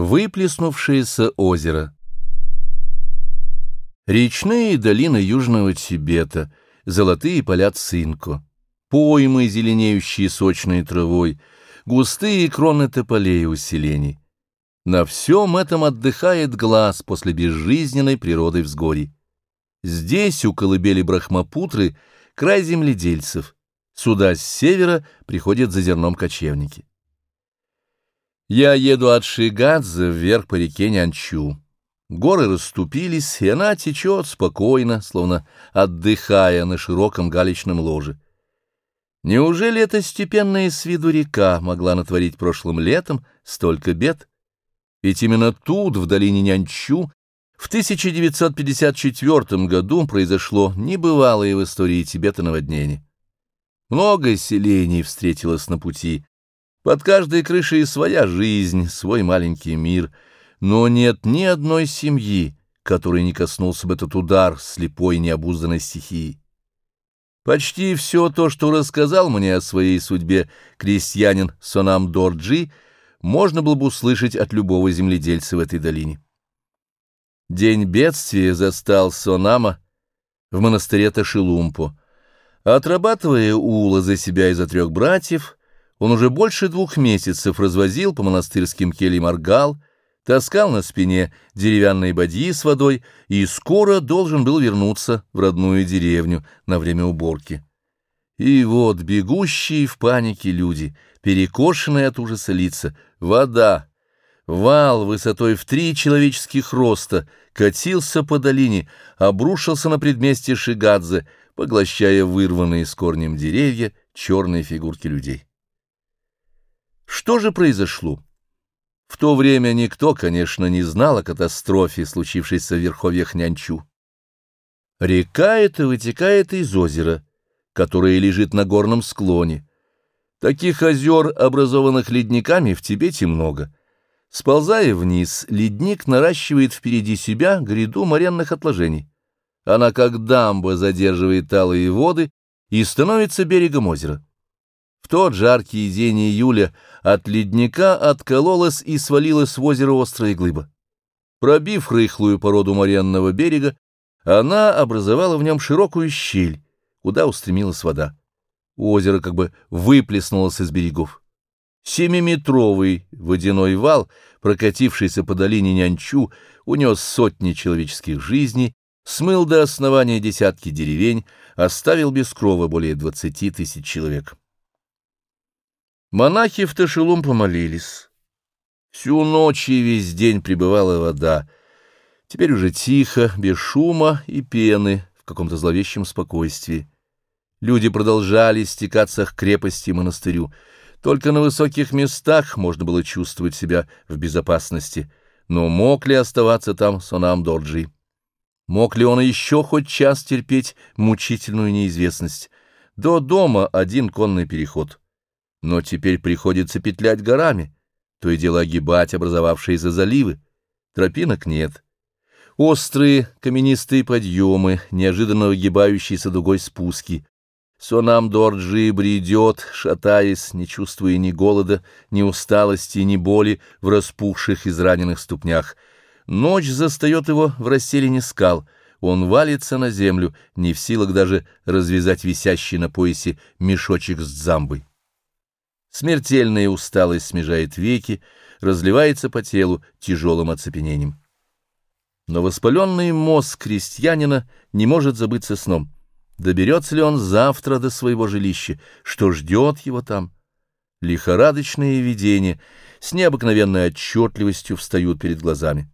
Выплеснувшееся озеро Речные долины Южного Тибета, золотые поля Цинко, поймы, зеленеющие сочной травой, густые кроны тополей усилений. На всем этом отдыхает глаз после безжизненной природы взгорий. Здесь, у колыбели Брахмапутры, край земледельцев. Сюда с севера приходят за зерном кочевники. Я еду от Шигадзе вверх по реке Нянчу. Горы расступились, и она течет спокойно, словно отдыхая на широком галечном ложе. Неужели эта степенная с виду река могла натворить прошлым летом столько бед? Ведь именно тут, в долине Нянчу, в 1954 году произошло небывалое в истории Тибета наводнение. Много селений встретилось на пути, под каждой крышей своя жизнь, свой маленький мир, но нет ни одной семьи, которой не коснулся бы этот удар слепой необузданной стихии. Почти все то, что рассказал мне о своей судьбе крестьянин Сонам Дорджи, можно было бы услышать от любого земледельца в этой долине. День бедствия застал Сонама в монастыре Ташилумпо. Отрабатывая ула за себя и за трех братьев, он уже больше двух месяцев развозил по монастырским кельям аргал, таскал на спине деревянные бадьи с водой и скоро должен был вернуться в родную деревню на время уборки. И вот бегущие в панике люди, перекошенные от ужаса лица, вода, вал высотой в три человеческих роста, катился по долине, обрушился на предместье Шигадзе, поглощая вырванные с корнем деревья черные фигурки людей. Что же произошло? В то время никто, конечно, не знал о катастрофе, случившейся в верховьях Нянчу. Река эта вытекает из озера, которое лежит на горном склоне. Таких озер, образованных ледниками, в Тибете много. Сползая вниз, ледник наращивает впереди себя гряду моренных отложений. Она, как дамба, задерживает талые воды и становится берегом озера. В тот жаркий день июля от ледника откололась и свалилась в озеро острая глыба. Пробив рыхлую породу моренного берега, она образовала в нем широкую щель, куда устремилась вода. Озеро как бы выплеснулось из берегов. Семиметровый водяной вал, прокатившийся по долине Нянчу, унес сотни человеческих жизней, смыл до основания десятки деревень, оставил без крова более двадцати тысяч человек. Монахи в Ташелум помолились. Всю ночь и весь день пребывала вода. Теперь уже тихо, без шума и пены, в каком-то зловещем спокойствии. Люди продолжали стекаться к крепости и монастырю. Только на высоких местах можно было чувствовать себя в безопасности. Но мог ли оставаться там Сонам Дорджи? Мог ли он еще хоть час терпеть мучительную неизвестность? До дома один конный переход — но теперь приходится петлять горами, то и дело огибать образовавшиеся заливы. Тропинок нет. Острые каменистые подъемы, неожиданно выгибающиеся дугой спуски. Сонам Дорджи бредет, шатаясь, не чувствуя ни голода, ни усталости, ни боли в распухших израненных ступнях. Ночь застает его в расселине скал. Он валится на землю, не в силах даже развязать висящий на поясе мешочек с дзамбой. Смертельная усталость смежает веки, разливается по телу тяжелым оцепенением. Но воспаленный мозг крестьянина не может забыться сном. Доберется ли он завтра до своего жилища? Что ждет его там? Лихорадочные видения с необыкновенной отчетливостью встают перед глазами.